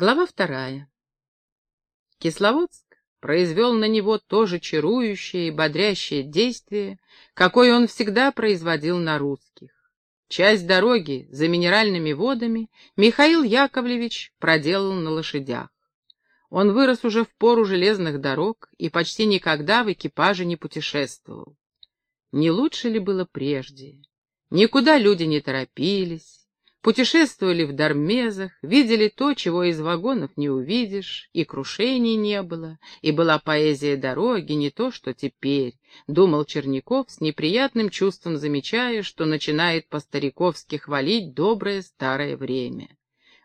Глава вторая. Кисловодск произвел на него то же чарующее и бодрящее действие, какое он всегда производил на русских. Часть дороги за минеральными водами Михаил Яковлевич проделал на лошадях. Он вырос уже в пору железных дорог и почти никогда в экипаже не путешествовал. Не лучше ли было прежде? Никуда люди не торопились, Путешествовали в Дармезах, видели то, чего из вагонов не увидишь, и крушений не было, и была поэзия дороги, не то, что теперь, думал Черняков с неприятным чувством замечая, что начинает по-стариковски хвалить доброе старое время.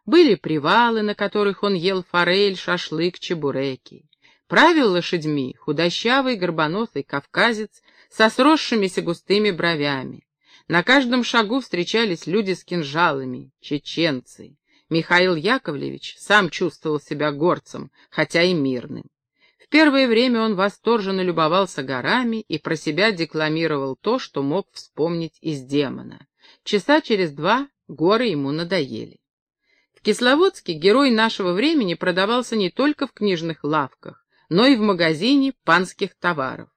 Были привалы, на которых он ел форель, шашлык, чебуреки. Правил лошадьми худощавый горбоносый кавказец со сросшимися густыми бровями. На каждом шагу встречались люди с кинжалами, чеченцы. Михаил Яковлевич сам чувствовал себя горцем, хотя и мирным. В первое время он восторженно любовался горами и про себя декламировал то, что мог вспомнить из демона. Часа через два горы ему надоели. В Кисловодске герой нашего времени продавался не только в книжных лавках, но и в магазине панских товаров.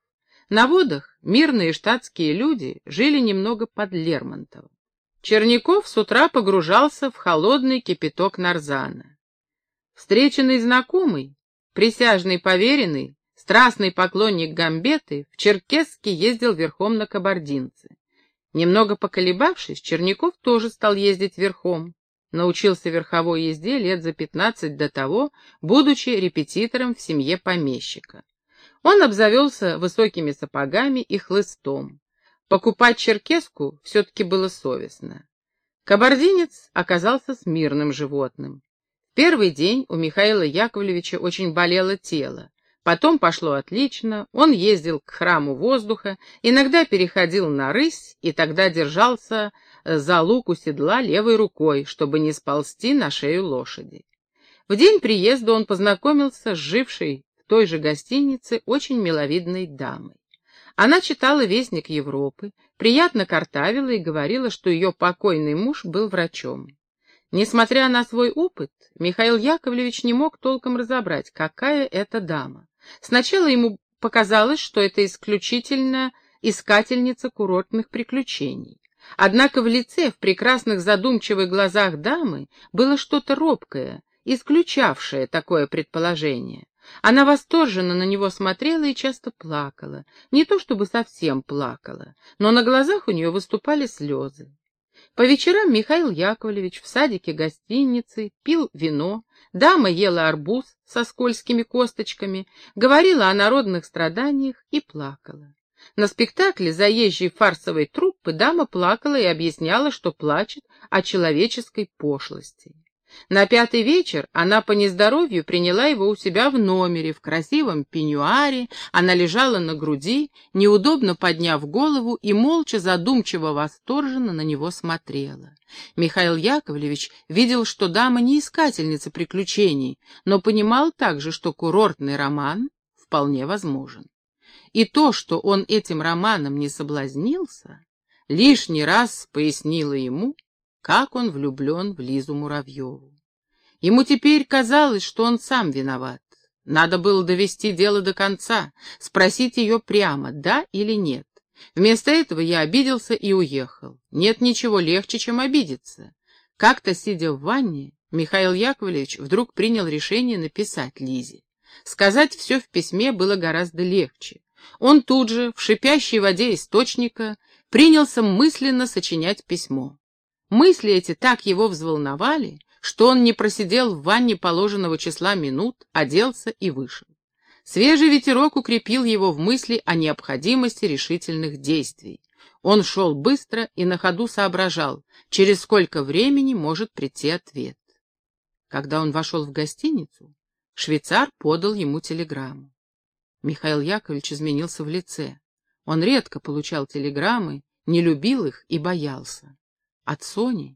На водах мирные штатские люди жили немного под Лермонтовым. Черняков с утра погружался в холодный кипяток нарзана. Встреченный знакомый, присяжный поверенный, страстный поклонник Гамбеты, в Черкесске ездил верхом на кабардинце. Немного поколебавшись, Черняков тоже стал ездить верхом. Научился верховой езде лет за пятнадцать до того, будучи репетитором в семье помещика. Он обзавелся высокими сапогами и хлыстом. Покупать черкеску все-таки было совестно. Кабардинец оказался смирным животным. Первый день у Михаила Яковлевича очень болело тело. Потом пошло отлично, он ездил к храму воздуха, иногда переходил на рысь и тогда держался за лук у седла левой рукой, чтобы не сползти на шею лошади. В день приезда он познакомился с жившей той же гостинице очень миловидной дамой. Она читала «Вестник Европы», приятно картавила и говорила, что ее покойный муж был врачом. Несмотря на свой опыт, Михаил Яковлевич не мог толком разобрать, какая это дама. Сначала ему показалось, что это исключительно искательница курортных приключений. Однако в лице, в прекрасных задумчивых глазах дамы было что-то робкое, исключавшее такое предположение. Она восторженно на него смотрела и часто плакала. Не то чтобы совсем плакала, но на глазах у нее выступали слезы. По вечерам Михаил Яковлевич в садике гостиницы пил вино, дама ела арбуз со скользкими косточками, говорила о народных страданиях и плакала. На спектакле заезжей фарсовой труппы дама плакала и объясняла, что плачет о человеческой пошлости. На пятый вечер она по нездоровью приняла его у себя в номере, в красивом пеньюаре, она лежала на груди, неудобно подняв голову и молча, задумчиво, восторженно на него смотрела. Михаил Яковлевич видел, что дама не искательница приключений, но понимал также, что курортный роман вполне возможен. И то, что он этим романом не соблазнился, лишний раз пояснило ему, как он влюблен в Лизу Муравьеву. Ему теперь казалось, что он сам виноват. Надо было довести дело до конца, спросить ее прямо, да или нет. Вместо этого я обиделся и уехал. Нет ничего легче, чем обидеться. Как-то, сидя в ванне, Михаил Яковлевич вдруг принял решение написать Лизе. Сказать все в письме было гораздо легче. Он тут же, в шипящей воде источника, принялся мысленно сочинять письмо. Мысли эти так его взволновали, что он не просидел в ванне положенного числа минут, оделся и вышел. Свежий ветерок укрепил его в мысли о необходимости решительных действий. Он шел быстро и на ходу соображал, через сколько времени может прийти ответ. Когда он вошел в гостиницу, швейцар подал ему телеграмму. Михаил Яковлевич изменился в лице. Он редко получал телеграммы, не любил их и боялся. От Сони?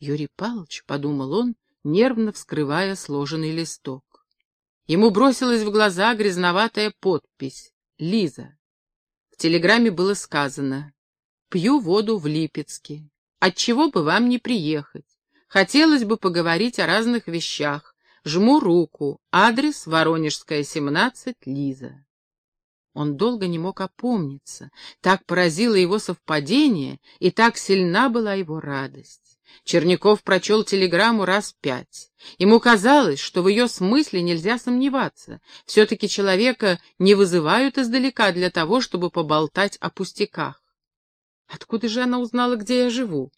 Юрий Павлович, — подумал он, нервно вскрывая сложенный листок. Ему бросилась в глаза грязноватая подпись «Лиза». В телеграмме было сказано «Пью воду в Липецке. Отчего бы вам не приехать? Хотелось бы поговорить о разных вещах, Жму руку. Адрес Воронежская, 17, Лиза. Он долго не мог опомниться. Так поразило его совпадение, и так сильна была его радость. Черняков прочел телеграмму раз пять. Ему казалось, что в ее смысле нельзя сомневаться. Все-таки человека не вызывают издалека для того, чтобы поболтать о пустяках. Откуда же она узнала, где я живу?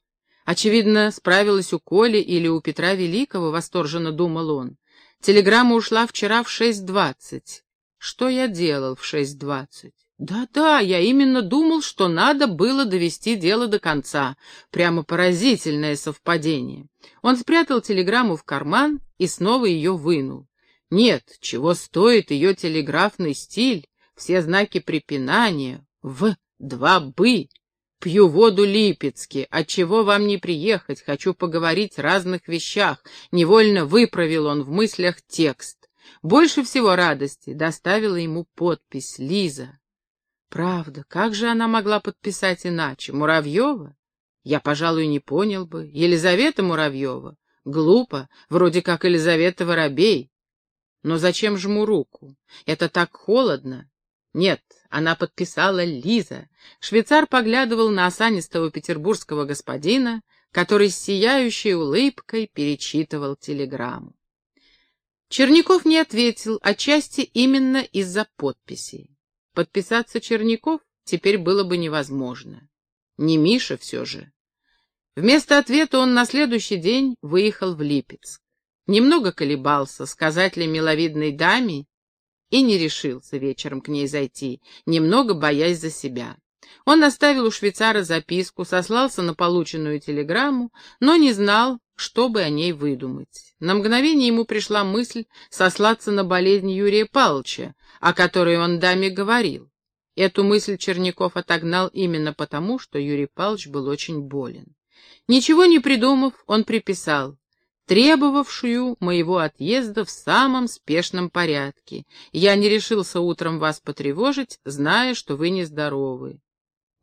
Очевидно, справилась у Коли или у Петра Великого, восторженно думал он. Телеграмма ушла вчера в шесть двадцать. Что я делал в шесть двадцать? Да-да, я именно думал, что надо было довести дело до конца. Прямо поразительное совпадение. Он спрятал телеграмму в карман и снова ее вынул. Нет, чего стоит ее телеграфный стиль, все знаки препинания, в, два бы, Пью воду Липецки, отчего вам не приехать, хочу поговорить о разных вещах. Невольно выправил он в мыслях текст. Больше всего радости доставила ему подпись Лиза. Правда, как же она могла подписать иначе? Муравьева? Я, пожалуй, не понял бы. Елизавета Муравьева? Глупо, вроде как Елизавета Воробей. Но зачем жму руку? Это так холодно. Нет, она подписала Лиза. Швейцар поглядывал на осанистого петербургского господина, который с сияющей улыбкой перечитывал телеграмму. Черняков не ответил, отчасти именно из-за подписи. Подписаться Черняков теперь было бы невозможно. Не Миша все же. Вместо ответа он на следующий день выехал в Липецк. Немного колебался, сказать ли миловидной даме и не решился вечером к ней зайти, немного боясь за себя. Он оставил у швейцара записку, сослался на полученную телеграмму, но не знал, что бы о ней выдумать. На мгновение ему пришла мысль сослаться на болезнь Юрия Павловича, о которой он даме говорил. Эту мысль Черняков отогнал именно потому, что Юрий Павлович был очень болен. Ничего не придумав, он приписал требовавшую моего отъезда в самом спешном порядке. Я не решился утром вас потревожить, зная, что вы нездоровы.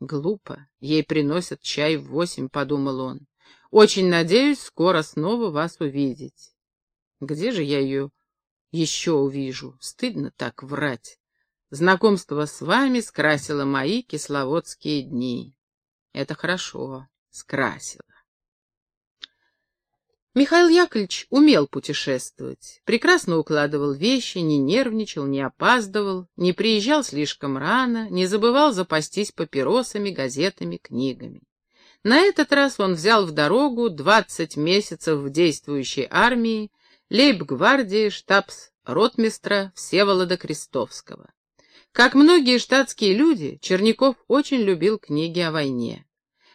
Глупо, ей приносят чай в восемь, подумал он. Очень надеюсь скоро снова вас увидеть. Где же я ее еще увижу? Стыдно так врать. Знакомство с вами скрасило мои кисловодские дни. Это хорошо, скрасило. Михаил Яковлевич умел путешествовать, прекрасно укладывал вещи, не нервничал, не опаздывал, не приезжал слишком рано, не забывал запастись папиросами, газетами, книгами. На этот раз он взял в дорогу 20 месяцев в действующей армии, лейб-гвардии штабс-ротмистра Всеволода Крестовского. Как многие штатские люди, Черняков очень любил книги о войне.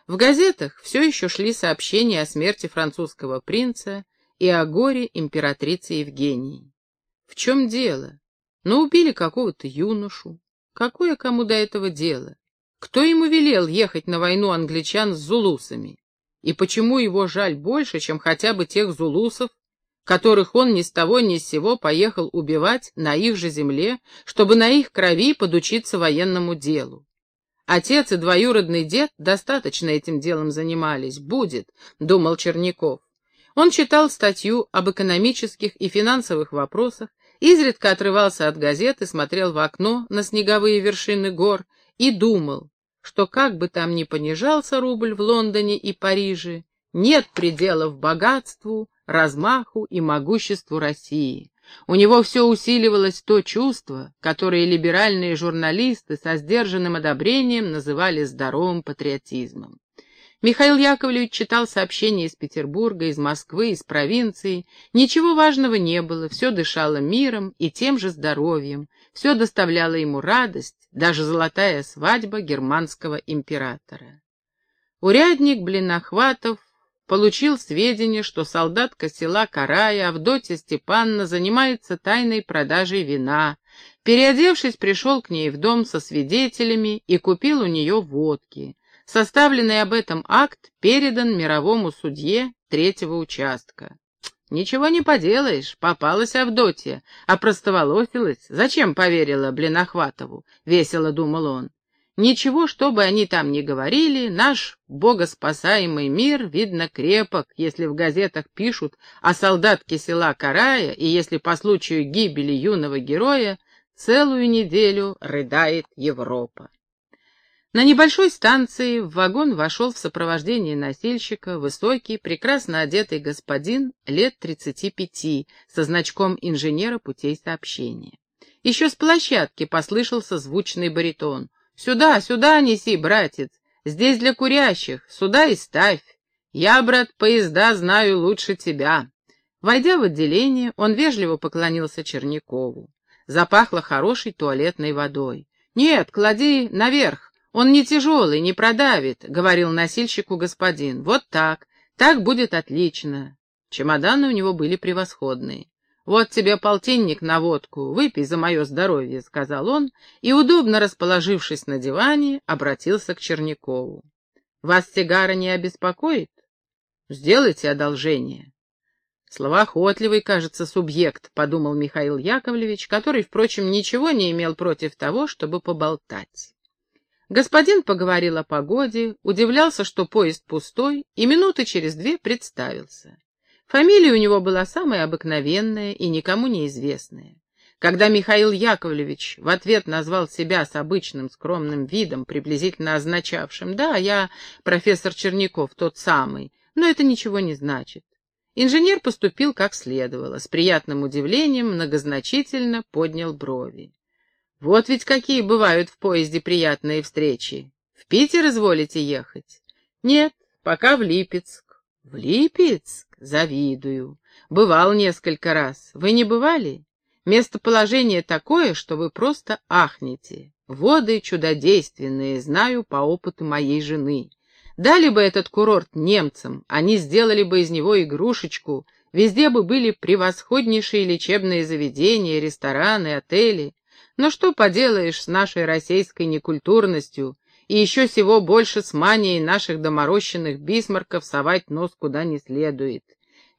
В газетах все еще шли сообщения о смерти французского принца и о горе императрицы Евгении. В чем дело? Ну, убили какого-то юношу. Какое кому до этого дело? Кто ему велел ехать на войну англичан с зулусами? И почему его жаль больше, чем хотя бы тех зулусов, которых он ни с того ни с сего поехал убивать на их же земле, чтобы на их крови подучиться военному делу? Отец и двоюродный дед достаточно этим делом занимались. Будет, думал Черняков. Он читал статью об экономических и финансовых вопросах, изредка отрывался от газет и смотрел в окно на снеговые вершины гор и думал, что как бы там ни понижался рубль в Лондоне и Париже, нет пределов богатству, размаху и могуществу России. У него все усиливалось то чувство, которое либеральные журналисты со сдержанным одобрением называли здоровым патриотизмом. Михаил Яковлевич читал сообщения из Петербурга, из Москвы, из провинции. Ничего важного не было, все дышало миром и тем же здоровьем, все доставляло ему радость, даже золотая свадьба германского императора. Урядник Блинохватов получил сведения, что солдатка села Карая Авдотья Степанна занимается тайной продажей вина. Переодевшись, пришел к ней в дом со свидетелями и купил у нее водки. Составленный об этом акт передан мировому судье третьего участка. «Ничего не поделаешь, попалась Авдотья, опростоволосилась. Зачем поверила Блинохватову?» — весело думал он. Ничего, что бы они там ни говорили, наш богоспасаемый мир, видно, крепок, если в газетах пишут о солдатке села Карая, и если по случаю гибели юного героя целую неделю рыдает Европа. На небольшой станции в вагон вошел в сопровождении носильщика высокий, прекрасно одетый господин лет тридцати пяти со значком инженера путей сообщения. Еще с площадки послышался звучный баритон — Сюда, сюда неси, братец, здесь для курящих, сюда и ставь. Я, брат, поезда знаю лучше тебя. Войдя в отделение, он вежливо поклонился Чернякову. Запахло хорошей туалетной водой. «Нет, клади наверх, он не тяжелый, не продавит», — говорил носильщику господин. «Вот так, так будет отлично». Чемоданы у него были превосходные. «Вот тебе полтинник на водку, выпей за мое здоровье», — сказал он, и, удобно расположившись на диване, обратился к Чернякову. «Вас сигара не обеспокоит? Сделайте одолжение». Словоохотливый, кажется, субъект, — подумал Михаил Яковлевич, который, впрочем, ничего не имел против того, чтобы поболтать. Господин поговорил о погоде, удивлялся, что поезд пустой, и минуты через две представился. Фамилия у него была самая обыкновенная и никому неизвестная. Когда Михаил Яковлевич в ответ назвал себя с обычным скромным видом, приблизительно означавшим «Да, я профессор Черняков, тот самый», но это ничего не значит. Инженер поступил как следовало, с приятным удивлением многозначительно поднял брови. «Вот ведь какие бывают в поезде приятные встречи. В Питер изволите ехать?» «Нет, пока в Липецк». «В Липецк?» Завидую. Бывал несколько раз. Вы не бывали? Местоположение такое, что вы просто ахнете. Воды чудодейственные, знаю по опыту моей жены. Дали бы этот курорт немцам, они сделали бы из него игрушечку, везде бы были превосходнейшие лечебные заведения, рестораны, отели. Но что поделаешь с нашей российской некультурностью, и еще всего больше с манией наших доморощенных бисмарков совать нос куда не следует.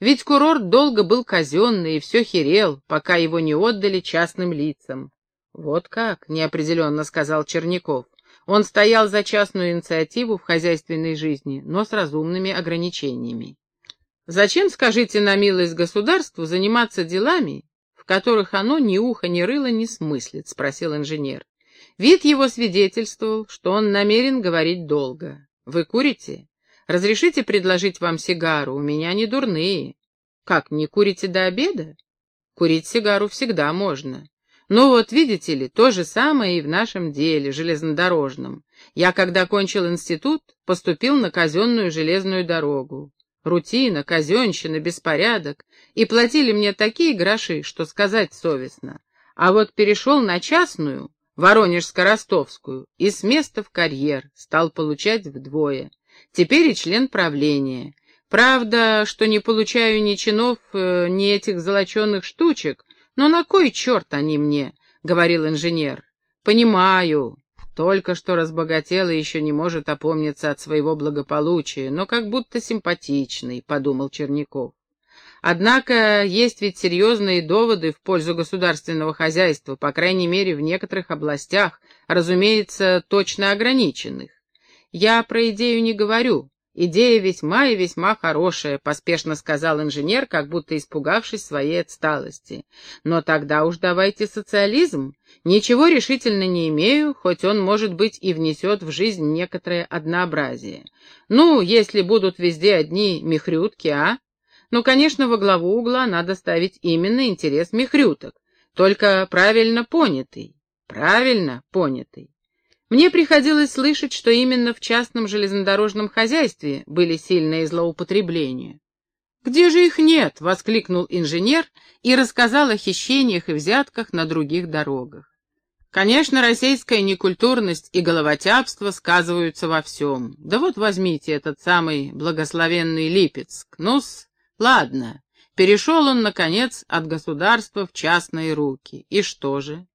Ведь курорт долго был казенный и все херел, пока его не отдали частным лицам. «Вот как», — неопределенно сказал Черняков. Он стоял за частную инициативу в хозяйственной жизни, но с разумными ограничениями. «Зачем, скажите на милость государству, заниматься делами, в которых оно ни уха, ни рыла не смыслит?» — спросил инженер. Вид его свидетельствовал, что он намерен говорить долго. «Вы курите? Разрешите предложить вам сигару? У меня не дурные». «Как, не курите до обеда?» «Курить сигару всегда можно. Ну вот, видите ли, то же самое и в нашем деле, железнодорожном. Я, когда кончил институт, поступил на казенную железную дорогу. Рутина, казенщина, беспорядок. И платили мне такие гроши, что сказать совестно. А вот перешел на частную, Воронежско-Ростовскую, и с места в карьер стал получать вдвое. Теперь и член правления. Правда, что не получаю ни чинов, э, ни этих золоченых штучек, но на кой черт они мне, — говорил инженер. Понимаю, только что разбогател и еще не может опомниться от своего благополучия, но как будто симпатичный, — подумал Черняков. Однако есть ведь серьезные доводы в пользу государственного хозяйства, по крайней мере, в некоторых областях, разумеется, точно ограниченных. Я про идею не говорю. Идея весьма и весьма хорошая, поспешно сказал инженер, как будто испугавшись своей отсталости. Но тогда уж давайте социализм. Ничего решительно не имею, хоть он, может быть, и внесет в жизнь некоторое однообразие. Ну, если будут везде одни мехрютки, а? Ну, конечно, во главу угла надо ставить именно интерес мехрюток, только правильно понятый. Правильно понятый. Мне приходилось слышать, что именно в частном железнодорожном хозяйстве были сильные злоупотребления. «Где же их нет?» — воскликнул инженер и рассказал о хищениях и взятках на других дорогах. Конечно, российская некультурность и головотяпство сказываются во всем. Да вот возьмите этот самый благословенный Липецк. Ну-с, ладно, перешел он, наконец, от государства в частные руки. И что же?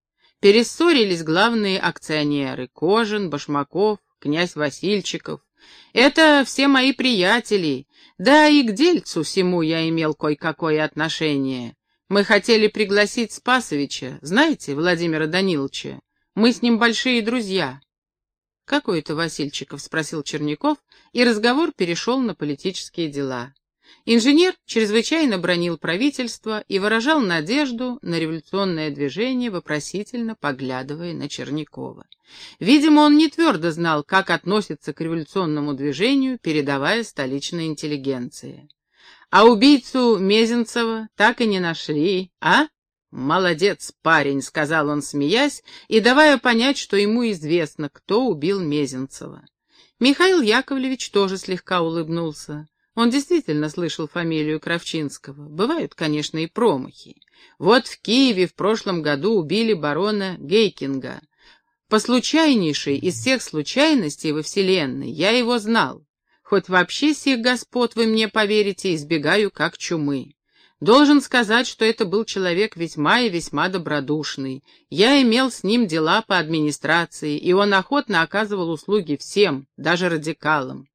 Перессорились главные акционеры — Кожин, Башмаков, князь Васильчиков. Это все мои приятели, да и к дельцу всему я имел кое-какое отношение. Мы хотели пригласить Спасовича, знаете, Владимира Даниловича? Мы с ним большие друзья. «Какой это Васильчиков?» — спросил Черняков, и разговор перешел на политические дела. Инженер чрезвычайно бронил правительство и выражал надежду на революционное движение, вопросительно поглядывая на Чернякова. Видимо, он не твердо знал, как относится к революционному движению передовая столичная интеллигенция. «А убийцу Мезенцева так и не нашли, а?» «Молодец, парень», — сказал он, смеясь, и давая понять, что ему известно, кто убил Мезенцева. Михаил Яковлевич тоже слегка улыбнулся. Он действительно слышал фамилию Кравчинского. Бывают, конечно, и промахи. Вот в Киеве в прошлом году убили барона Гейкинга. По случайнейшей из всех случайностей во Вселенной я его знал. Хоть вообще сих господ вы мне поверите, избегаю как чумы. Должен сказать, что это был человек весьма и весьма добродушный. Я имел с ним дела по администрации, и он охотно оказывал услуги всем, даже радикалам.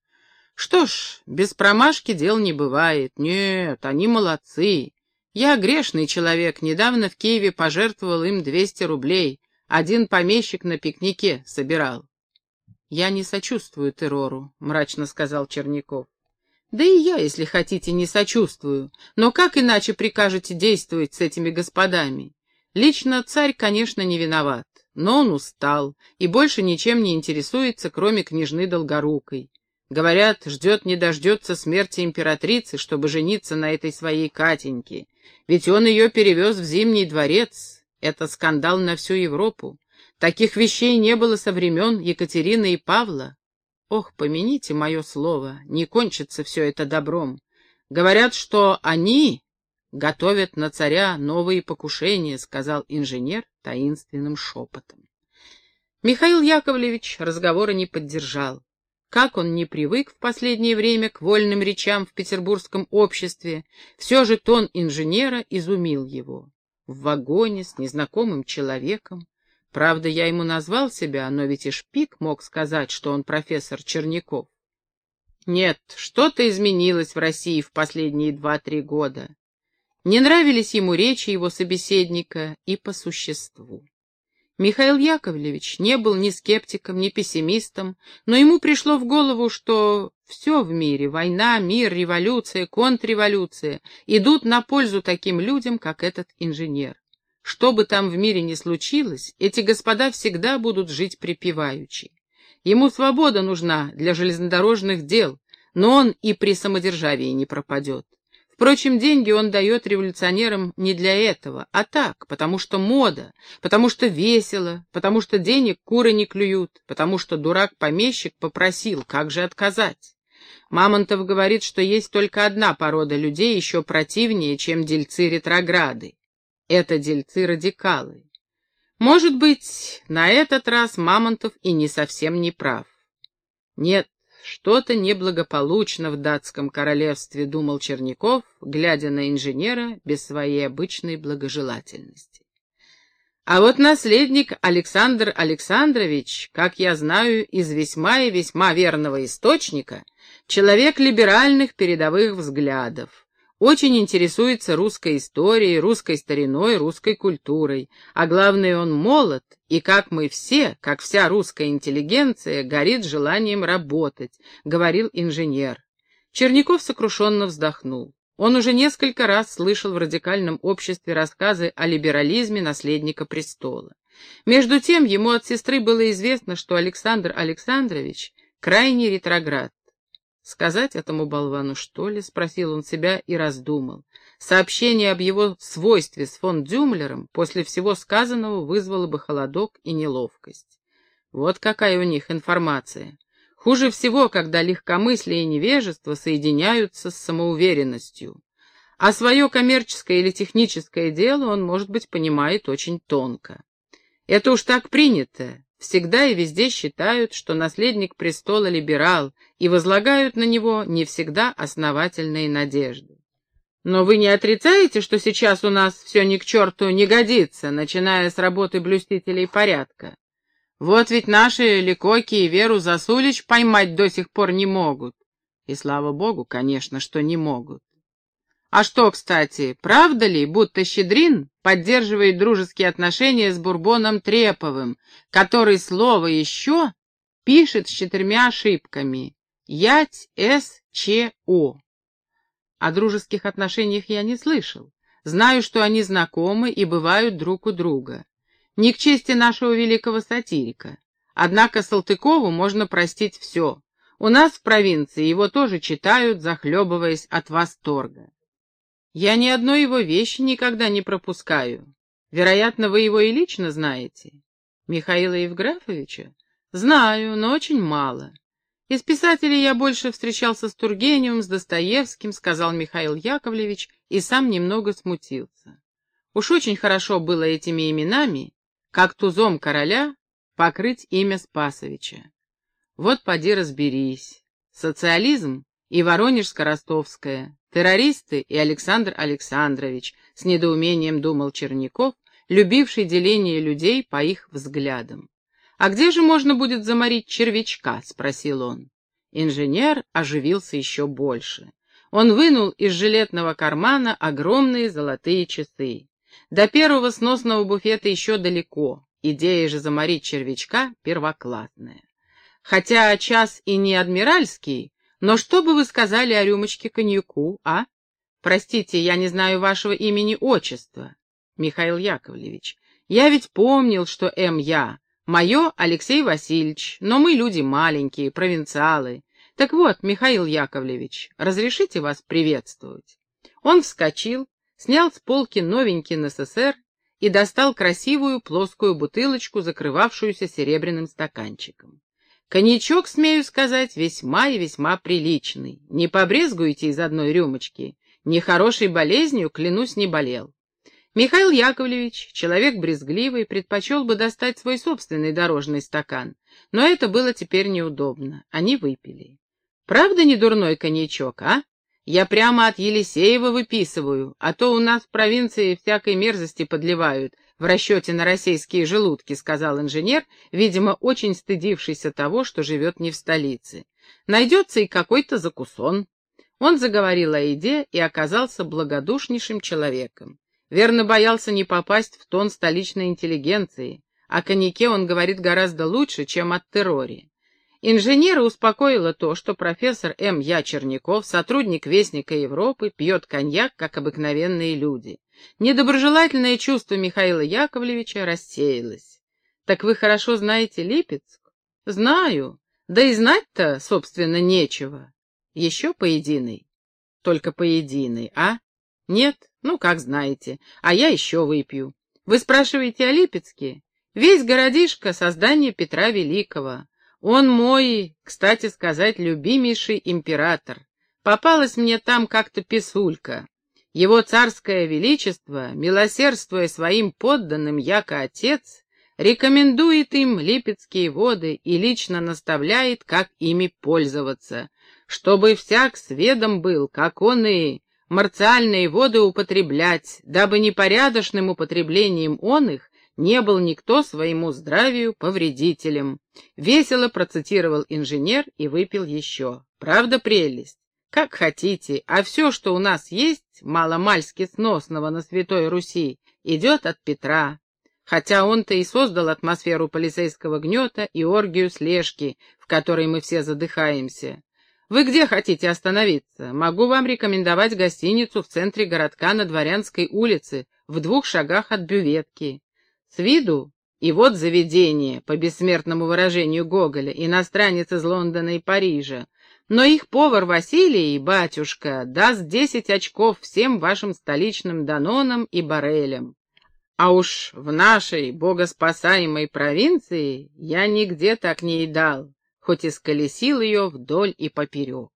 Что ж, без промашки дел не бывает. Нет, они молодцы. Я грешный человек, недавно в Киеве пожертвовал им 200 рублей. Один помещик на пикнике собирал. «Я не сочувствую террору», — мрачно сказал Черняков. «Да и я, если хотите, не сочувствую. Но как иначе прикажете действовать с этими господами? Лично царь, конечно, не виноват, но он устал и больше ничем не интересуется, кроме княжны Долгорукой. Говорят, ждет не дождется смерти императрицы, чтобы жениться на этой своей Катеньке. Ведь он ее перевез в Зимний дворец. Это скандал на всю Европу. Таких вещей не было со времен Екатерины и Павла. Ох, помяните мое слово, не кончится все это добром. Говорят, что они готовят на царя новые покушения, сказал инженер таинственным шепотом. Михаил Яковлевич разговора не поддержал. Как он не привык в последнее время к вольным речам в петербургском обществе, все же тон инженера изумил его. В вагоне с незнакомым человеком. Правда, я ему назвал себя, но ведь и Шпик мог сказать, что он профессор Черняков. Нет, что-то изменилось в России в последние два-три года. Не нравились ему речи его собеседника и по существу. Михаил Яковлевич не был ни скептиком, ни пессимистом, но ему пришло в голову, что все в мире — война, мир, революция, контрреволюция — идут на пользу таким людям, как этот инженер. Что бы там в мире ни случилось, эти господа всегда будут жить припеваючи. Ему свобода нужна для железнодорожных дел, но он и при самодержавии не пропадет. Впрочем, деньги он дает революционерам не для этого, а так, потому что мода, потому что весело, потому что денег куры не клюют, потому что дурак-помещик попросил, как же отказать. Мамонтов говорит, что есть только одна порода людей еще противнее, чем дельцы-ретрограды. Это дельцы-радикалы. Может быть, на этот раз Мамонтов и не совсем не прав. Нет, что-то неблагополучно в датском королевстве, думал Черняков, глядя на инженера без своей обычной благожелательности. А вот наследник Александр Александрович, как я знаю из весьма и весьма верного источника, человек либеральных передовых взглядов, очень интересуется русской историей, русской стариной, русской культурой. А главное, он молод, и как мы все, как вся русская интеллигенция, горит желанием работать, говорил инженер. Черняков сокрушенно вздохнул. Он уже несколько раз слышал в радикальном обществе рассказы о либерализме наследника престола. Между тем, ему от сестры было известно, что Александр Александрович крайне ретроград. Сказать этому болвану, что ли? Спросил он себя и раздумал. Сообщение об его свойстве с фон Дюмлером после всего сказанного вызвало бы холодок и неловкость. Вот какая у них информация. Хуже всего, когда легкомыслие и невежество соединяются с самоуверенностью. А свое коммерческое или техническое дело он, может быть, понимает очень тонко. Это уж так принято, всегда и везде считают, что наследник престола либерал, и возлагают на него не всегда основательные надежды. Но вы не отрицаете, что сейчас у нас все ни к черту не годится, начиная с работы блюстителей порядка? Вот ведь наши Ликоки и Веру Засулич поймать до сих пор не могут. И слава богу, конечно, что не могут. А что, кстати, правда ли, будто Щедрин поддерживает дружеские отношения с Бурбоном Треповым, который слово «еще» Пишет с четырьмя ошибками. Ять С Ч О. О дружеских отношениях я не слышал. Знаю, что они знакомы и бывают друг у друга. Не к чести нашего великого сатирика. Однако Салтыкову можно простить все. У нас в провинции его тоже читают, захлебываясь от восторга. Я ни одной его вещи никогда не пропускаю. Вероятно, вы его и лично знаете. Михаила Евграфовича? Знаю, но очень мало. Из писателей я больше встречался с Тургеневым, с Достоевским, сказал Михаил Яковлевич, и сам немного смутился. Уж очень хорошо было этими именами, как тузом короля, покрыть имя Спасовича. Вот поди разберись. Социализм и Воронежско-Ростовская, террористы и Александр Александрович, с недоумением думал Черняков, любивший деление людей по их взглядам. «А где же можно будет заморить червячка?» — спросил он. Инженер оживился еще больше. Он вынул из жилетного кармана огромные золотые часы. До первого сносного буфета еще далеко. Идея же заморить червячка первоклассная. Хотя час и не адмиральский, но что бы вы сказали о рюмочке коньяку, а? Простите, я не знаю вашего имени-отчества. Михаил Яковлевич, я ведь помнил, что М. Я. Мое Алексей Васильевич, но мы люди маленькие, провинциалы. Так вот, Михаил Яковлевич, разрешите вас приветствовать. Он вскочил, снял с полки новенький НССР и достал красивую плоскую бутылочку, закрывавшуюся серебряным стаканчиком. Коньячок, смею сказать, весьма и весьма приличный. Не побрезгуете из одной рюмочки. Нехорошей болезнью, клянусь, не болел. Михаил Яковлевич, человек брезгливый, предпочел бы достать свой собственный дорожный стакан, но это было теперь неудобно. Они выпили. Правда не дурной коньячок, а? Я прямо от Елисеева выписываю, а то у нас в провинции всякой мерзости подливают, в расчете на российские желудки, сказал инженер, видимо, очень стыдившийся того, что живет не в столице. Найдется и какой-то закусон. Он заговорил о еде и оказался благодушнейшим человеком. Верно боялся не попасть в тон столичной интеллигенции. О коньяке он говорит гораздо лучше, чем о терроре. Инженера успокоило то, что профессор М. Я. Черняков, сотрудник Вестника Европы, пьет коньяк, как обыкновенные люди. Недоброжелательное чувство Михаила Яковлевича рассеялось. «Так вы хорошо знаете Липецк?» «Знаю. Да и знать-то, собственно, нечего. Еще поединый?» «Только поединый, а?» «Нет? Ну, как знаете. А я еще выпью. Вы спрашиваете о Липецке? Весь городишко — создание Петра Великого. Он мой, кстати сказать, любимейший император. Попалась мне там как-то писулька. Его царское величество, милосердствуя своим подданным, яко отец, рекомендует им липецкие воды и лично наставляет, как ими пользоваться, чтобы всяк сведом был, как он и марциальные воды употреблять, дабы непорядочным употреблением он их не был никто своему здравию повредителем. Весело процитировал инженер и выпил еще. Правда прелесть? Как хотите, а все, что у нас есть, маломальски сносного на Святой Руси, идет от Петра. Хотя он-то и создал атмосферу полицейского гнета и оргию слежки, в которой мы все задыхаемся. Вы где хотите остановиться? Могу вам рекомендовать гостиницу в центре городка на Дворянской улице, в двух шагах от бюветки. С виду и вот заведение, по бессмертному выражению Гоголя, иностранец из Лондона и Парижа. Но их повар Василий, батюшка, даст десять очков всем вашим столичным Данонам и Барелям. А уж в нашей богоспасаемой провинции я нигде так не едал, хоть и сколесил ее вдоль и поперек.